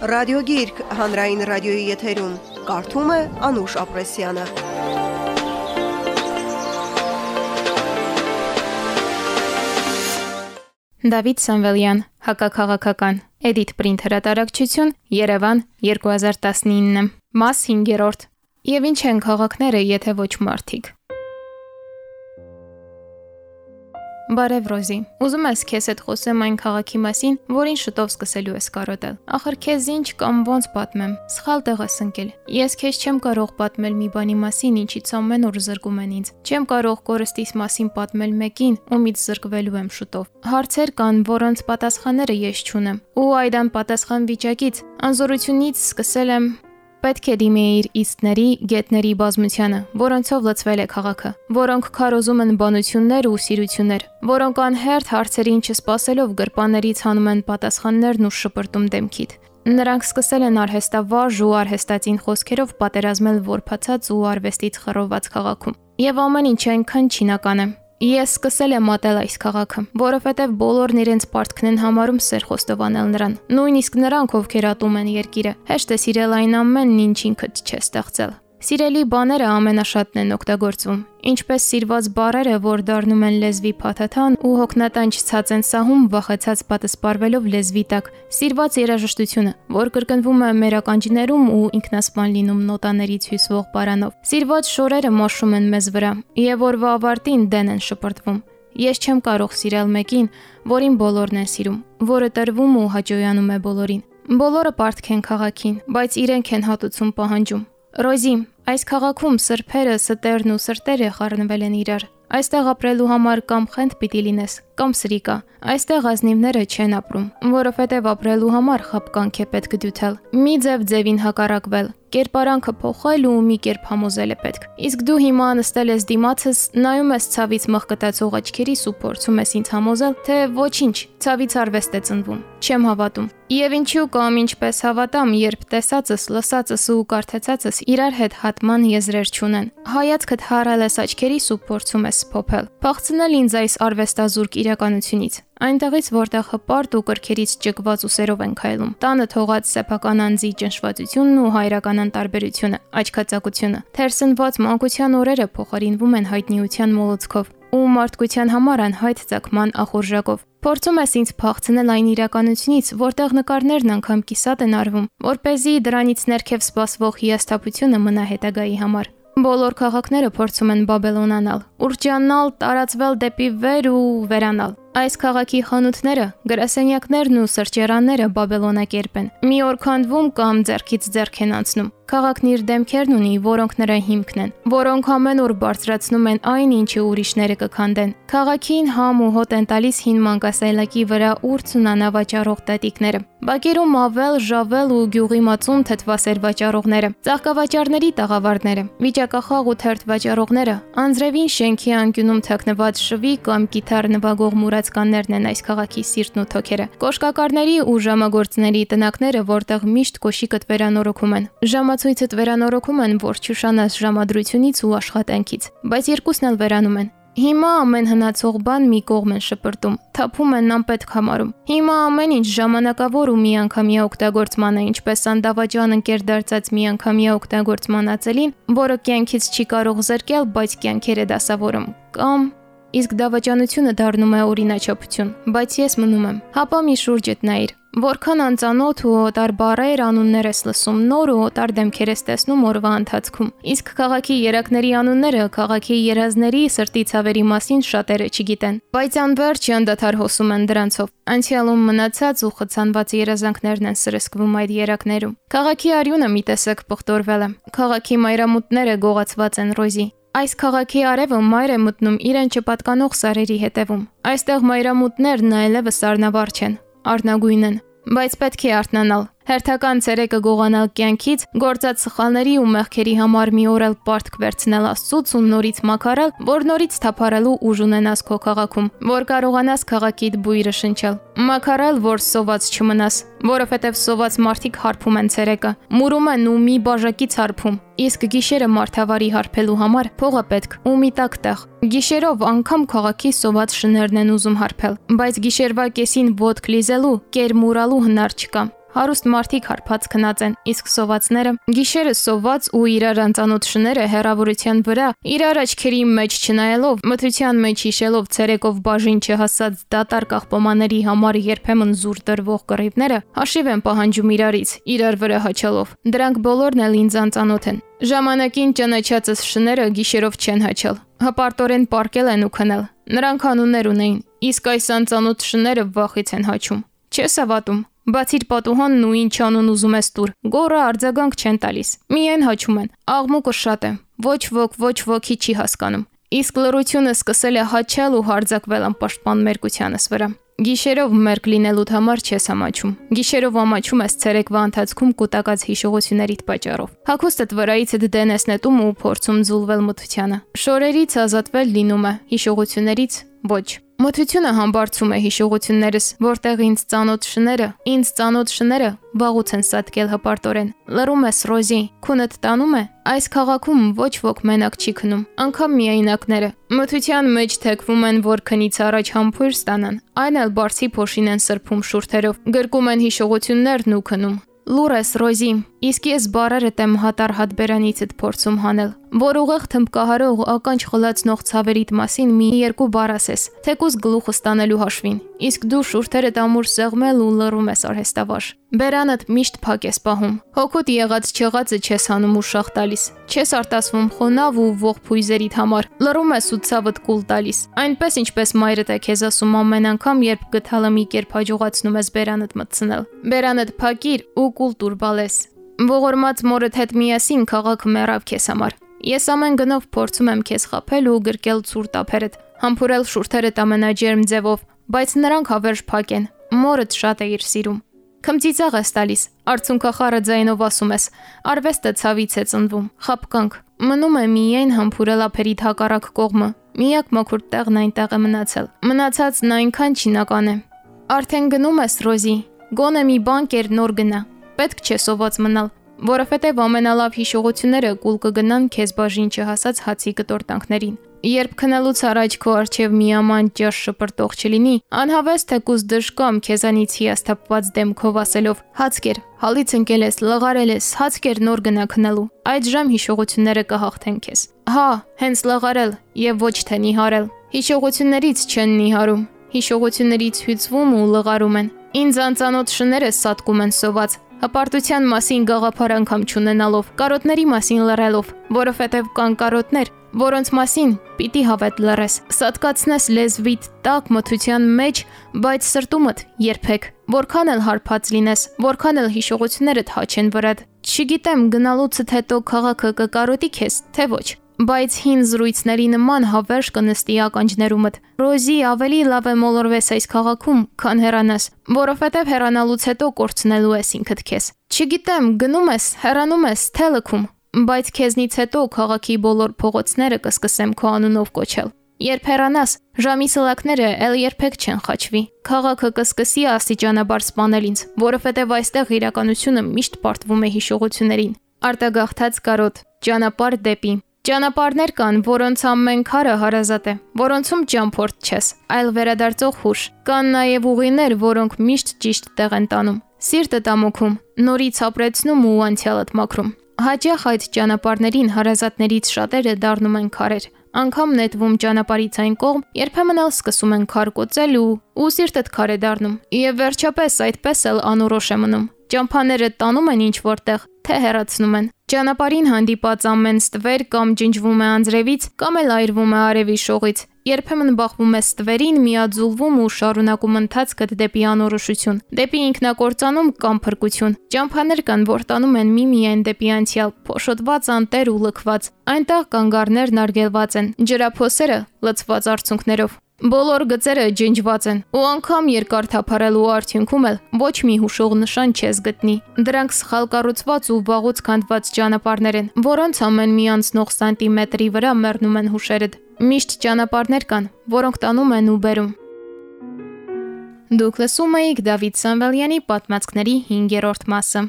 Ռադիոգիրք հանրային ռադիոյի եթերում. Կարդում է Անուշ Ապրեսյանը։ Դավիթ Սամվելյան, Հակակաղակական, Edit Print հրատարակչություն, Երևան 2019։ Մաս 5-րդ։ Եվ ինչ են քաղաքները, եթե ոչ մարդիկ։ Բարև Ռոզի։ Ուզում ես քեզ հետ խոսեմ այն քաղաքի մասին, որին շտով սկսելու ես կարոտել։ Ախր քեզ ինչ կամ ոնց պատմեմ։ Սխալ տեղ ես ընկել։ Ես քեզ չեմ կարող պատմել մի բանի մասին, ինչից ամեն օր զրկում են ինձ։ Չեմ կարող կորստիս մասին պատմել մեկին, ումից զրկվելու եմ շուտով։ Հարցեր կան, որոնց պատասխանները ես չունեմ։ Ու այդ անպատասխան վիճակից, անզորությունից սկսել եմ Պետք է դիմեիր իստների, գետների բազմությանը, որոնցով լցվել է քաղաքը, որոնք քարոզում են բանություններ ու սիրություններ, որոնք անհերթ հարցերին չսպասելով գրպաններից հանում են պատասխաններն ու շպրտում դեմքիդ։ Նրանք սկսել են արհեստավարժ ու արհեստածին խոսքերով պատերազմել որփացած ու արվեստից խռոված քաղաքում։ Եվ ամեն ինչ այնքան չինական է, Ես սկսել եմ մատել այս քաղաքը, որովհետև բոլորն իրենց պարտքն են համարում սեր խոստովանել նրան։ Նույնիսկ նրանք, ովքեր ատում են երկիրը, հեշտ է սիրել այն ամենն, ինչ ինքդ չէ ստեղծել։ Սիրելի բաները ամենաշատն են օգտագործվում, ինչպես սիրված բառերը, որ դառնում են լեզվի փաթաթան ու հոգնատանջ ցած են սահում վախեցած պատասպարվելով լեզվի տակ։ Սիրված երաժշտությունը, որ կրկնվում է մեր ականջներում ու ինքնասպան լինում նոտաներից հյուսվող պարանով։ Սիրված շորերը մաշում են մեզ վրա, եւ որվա ավարտին դեն են շպրտվում։ Ես չեմ կարող սիրել մեկին, որին բոլորն են սիրում, որը տրվում ու հաջողանում է բոլորին։ Բոլորը պարտք են քաղաքին, բայց իրենք են հատուցում պահանջում։ Ռոզի, այս քաղաքում սրբերը, ստերն ու սրտերը խառնվել են իրար։ Այստեղ ապրելու համար կամ խենթ պիտի լինես, կամ սրիկա։ Այստեղ ազնիվները չեն ապրում, որովհետև ապրելու համար խապկանք է պետք դյութել։ Մի ձև ձևին հակառակվել, կերպարանքը փոխել ու մի կերպ համոզել է պետք։ Իսկ դու հիմա նստել ես դիմացս, նայում ես ցավից մղկտացող աչքերիս ու փորձում ես ինձ համոզել, թե ոչինչ, ցավից արվեստ է ծնվում։ Չեմ հավատում։ Եվ ինչու կամ ինչպես հավատամ, երբ տեսածս, լսածս ու կարդացածս իրար հետ հատման եզրեր չունեն։ Հայացքդ հառել ես աչքերիս ու փորձում ես փոփել։ Փախցնել ինձ այս արվեստազուրկ իրականությունից այնտեղից, որտեղ հպարտ ու կրքերից ճկված ուսերով են քայլում։ Տանը թողած սեփական անձի ճնշվածությունն ու հայրական անտարբերությունը, աչքածակությունը, թերսնված մանկության օրերը փոխարինվում են հայտնիության մոլուցքով ու մարդկության համար անհայտ ցակման ախորժակով։ Փորձում ես ինձ փախցնել այն իրականությունից, որտեղ նկարներն անգամ կիսատ են արվում, որ เป զի դրանից ներքև սпасվող հիաստապությունը մնա հետագայի համար։ Բոլոր քաղաքները փորձում են Բաբելոնանալ, ուրջանալ, տարածվել դեպի վեր ու վերանալ։ Այս քաղաքի խանութները, գրասենյակներն ու սրճարանները Բաբելոնակերպ են։ Մի օր քանդվում կամ ձերքից ձերք են անցնում։ Քաղաքն իր դեմքերն ունի, որոնք նրա հիմքն են, որոնք ամեն օր բարձրացնում են այն, ինչը ուրիշները կքանդեն։ Քաղաքին համ ու հոտ են տալիս հին մանկասայլակի վրա ուրց ու նանավաճառող տատիկները։ Բակերում ավել, ժավել ու գյուղի մածուն թթվասեր վաճառողները, ծաղկավաճառների տաղավարները, վիճակախաղ ու թերթ վաճառողները, անձրևին շենքի անկյունում թաքնված շվի կամ կիթառ նվագող մուրա տարածքներն են այս քաղաքի սիրտն ու թոքերը։ Կոշկակարների ու ժամագործների տնակները, որտեղ միշտ կոշիկդ վերանորոգում են։ Ժամացույցդ վերանորոգում են, որ չուշանաս ժամադրությունից ու աշխատանքից, բայց երկուսն էլ վերանում են։ Հիմա ամեն հնացող բան մի կողմ են շպրտում, թափում են անպետք համարում։ Հիմա ամեն ինչ ժամանակավոր ու միանգամյա օգտագործման է, ինչպես անդավաճան ընկեր դարձած միանգամյա օգտագործման ածելին, որը կյանքից չի կարող զրկել, բայց կյանքեր է դասավորում։ Կամ Իսկ դավաճանությունը դառնում է օրինաչափություն, բայց ես մնում եմ։ Հապա մի շուրջդ նայիր։ Որքան անծանոթ ու օտար բառեր անուններ ես լսում, նոր ու օտար դեմքեր ես տեսնում օրվա ընթացքում։ Իսկ քաղաքի երակների անունները քաղաքի երազների սրտի ցավերի մասին շատերը չգիտեն, բայց անverջ անդադար հոսում են դրանցով։ Անցյալում մնացած ու խցանված երազանքներն են սրսկվում այդ երակներում։ Քաղաքի արյունը մի տեսակ պղտորվել է։ Քաղաքի մայրամուտները գողացված են ռոզի։ Այս քաղաքի արևը մայր է մտնում իրեն չպատկանող սարերի հետևում։ Այստեղ մայրամուտներն այլևս սառնավար չեն, առնագույն են, բայց պետք է արթնանալ, Հերթական ցերեկը գողանալ կյանքից, գործած սխալների ու մեղքերի համար մի օր էլ պարտք վերցնել Աստծուց ու նորից մակարել, որ նորից թափարելու ուժ ունենաս քո քաղաքում, որ կարողանաս քաղաքիդ բույրը շնչել։ Մակարել, որ սոված չմնաս, որովհետև սոված մարդիկ հարփում են ցերեկը, մուրում են ու մի բաժակից հարփում, իսկ գիշերը մարդավարի հարփելու համար փողը պետք ու մի տակ տեղ։ Գիշերով անգամ քաղաքի սոված շներն են ուզում հարփել, բայց գիշերվա կեսին ոդկ լիզելու, կեր մուրալու հնար չկա։ Հարուստ մարդիկ հարբած քնած են, իսկ սովածները գիշերը սոված ու իրար անծանոթ շները հերավորության վրա իրար աչքերի մեջ չնայելով, մթության մեջ հիշելով ցերեկով բաժին չհասած դատար կաղպոմաների համար երբեմն զուր դրվող կռիվները հաշիվ են պահանջում իրարից, իրար վրա հաչալով։ Դրանք բոլորն էլ ինձ անծանոթ են։ Ժամանակին ճանաչածս շները գիշերով չեն հաչալ։ Հպարտորեն պարկել են ու քնել։ Նրանք անուններ ունեին, իսկ այս անծանոթ շները վախից են հաչում։ Չես ավատում։ Բացիր պատուհանն ու ինչ անուն ուզում ես տուր։ Գորը արձագանք չեն տալիս։ Միայն հաչում են։ Աղմուկը շատ է։ Ոչ ոք ոչ ոքի չի հասկանում։ Իսկ լրությունը սկսել է հաչալ ու հարձակվել անպաշտպան մերկությանս վրա։ Գիշերով մերկ լինելուդ համար չես ամաչում։ Գիշերով ամաչում ես ցերեկվա ընթացքում կൂട്ടակած հիշողություններիդ պատճառով։ Հակոստդ վրայիցդ դեն ես նետում ու փորձում զուլվել մթությանը։ Շորերից ազատվել լինում է, հիշողություններից ոչ։ Մթությունը համբարձում է հիշողություններս, որտեղ ինձ ծանոթ շները, ինձ ծանոթ շները վաղուց են սատկել հպարտորեն։ Լռում ես Ռոզի, քունդ տանում է։ Այս քաղաքում ոչ ոք մենակ չի քնում, անգամ միայնակները։ Մթության մեջ թեքվում են, որ քնից առաջ համբույր ստանան, այն էլ բարձի փոշին են սրբում շուրթերով, գրկում են հիշողություններն ու քնում։ Լուր ես Ռոզի, իսկ ես բարերդ եմ հատար հատբերանիցդ փորձում հանել, որ ուղեղ թմբկահարող ականջ խլացնող ցավերիդ մասին մի երկու բառ ասես, թեկուզ գլուխը ստանելու հաշվին, իսկ դու շուրթերդ ամուր սեղմել ու լռում ես արհեստավար։ Բերանդ միշտ փակ ես պահում։ Հոգուտ եղած չեղածը չես հանում ու շախ տալիս։ Չես արտասվում խոնավ ու ող փույզերիդ համար։ Լռում ես ու ցավդ կուլ տալիս։ Այնպես ինչպես մայրդ է քեզ ասում ամեն անգամ, երբ գթալը մի կերպ հաջողացնում ես բերանդ մտցնել։ Բերանդ փակիր ու կուլ տուր բալես։ Ողորմած մորդ հետ միասին քաղաքը մեռավ քեզ համար։ Ես ամեն գնով փորձում եմ քեզ խაფել ու գրկել ցուր տափերդ, համբուրել շուրթերդ ամենաջերմ ձևով, բայց նրանք հավերժ փակ են։ Մորդ շատ է իր սիրում։ Քմծիծաղ ես տալիս, արցունքախառը ձայնով ասում ես, արվեստը ցավից է ծնվում, խապկանք։ Մնում է միայն համբուրել ափերի հակառակ կողմը։ Միակ մաքուր տեղն այնտեղ է մնացել։ Մնացածն այնքան չինական է։ Արդեն գնում ես Ռոզի։ Գոնե մի բան կեր նոր գնա պետք չէ սոված մնալ, որովհետև ամենալավ հիշողությունները կուլ կգնան քեզ բաժին չհասած հացի կտորտանքներին։ Երբ քնելուց առաջ քո արջև մի աման ճաշ շպրտող չլինի, անհավես թեկուզ դժկամ քեզանից հիասթափված դեմքով ասելով. «Հացկեր, հալից ընկել ես, լղարել ես, հացկեր նոր գնա քնելու»։ Այդ ժամ հիշողությունները կհաղթեն քեզ։ Հա, հենց լղարել եւ ոչ թե նիհարել։ Հիշողություններից չեն նիհարում, հիշողություններից հյուծվում ու լղարում են։ Ինձ անծանոթ շները սատկում են սոված, հպարտության մասին գաղափար անգամ չունենալով, կարոտների մասին լռելով, որովհետև կան կարոտներ, որոնց մասին պիտի հավետ լռես։ Սատկացնես լեզվիդ տակ մթության մեջ, բայց սրտումդ երբեք, որքան էլ հարբած լինես, որքան էլ հիշողություններդ հաչեն վրադ։ Չգիտեմ գնալուցդ հետո քաղաքը կկարոտի քեզ, թե ոչ բայց հին զրույցների նման հավերժ կնստի ականջներումդ։ Ռոզի ավելի լավ է մոլորվես այս քաղաքում, քան հեռանաս, որովհետև հեռանալուց հետո կորցնելու ես ինքդ քեզ։ Չգիտեմ, գնում ես, հեռանում ես, թե լքում, բայց քեզնից հետո քաղաքի բոլոր փողոցները կսկսեմ քո անունով կոչել։ Երբ հեռանաս, ժամի սլակները ել երբեք չեն խաչվի։ Քաղաքը կսկսի աստիճանաբար սպանել ինձ, որովհետև այստեղ իրականությունը միշտ պարտվում է հիշողություններին։ Արտագաղթած կարոտ, ճանապարհ դեպի Ճանապարհներ կան, որոնց ամեն քարը հարազատ է, որոնցում ճամփորդ չես, այլ վերադարձող հուշ։ Կան նաև ուղիներ, որոնք միշտ ճիշտ տեղ են տանում։ Սիրտը տամոքում, նորից ապրեցնում ու անցյալդ մաքրում։ Հաճախ այդ ճանապարհներին հարազատներից շատերը դառնում են քարեր։ Անկամ նետվում ճանապարհից այն կողմ, երբեմն էլ սկսում են քար կոծել ու ու սիրտդ քար է դառնում։ Եվ վերջապես այդպես էլ անորոշ է մնում։ Ճամփաները տանում են ինչ որտեղ, թե հեռացնում են։ Ճանապարհին հանդիպած ամեն ստվեր կամ ջնջվում է անձրևից, կամ էլ այրվում է արևի շողից։ Երբեմն բախվում է ստվերին, միաձուլվում ու շարունակում ընթացքը դեպի անորոշություն, դեպի ինքնակործանում կամ փրկություն։ Ճամփաներ կան, որ տանում են միմիայն դեպի անցյալ, փոշոտված անտեր ու լքված։ Այնտեղ կանգառներն արգելված են, ջրափոսերը լցված արցունքներով։ Բոլոր գծերը ջնջված են, ու անգամ երկար թափարելու արդյունքում էլ ոչ մի հուշող նշան չես գտնի։ Դրանք սխալ կառուցված ու վաղուց քանդված ճանապարհներ են, որոնց ամեն մի անցնող սանտիմետրի վրա մեռնում են հուշերդ։ Միշտ ճանապարհներ կան, որոնք տանում են ու բերում։ Դուք լսում եք Դավիթ Սամվելյանի պատմածքների 5-րդ մասը։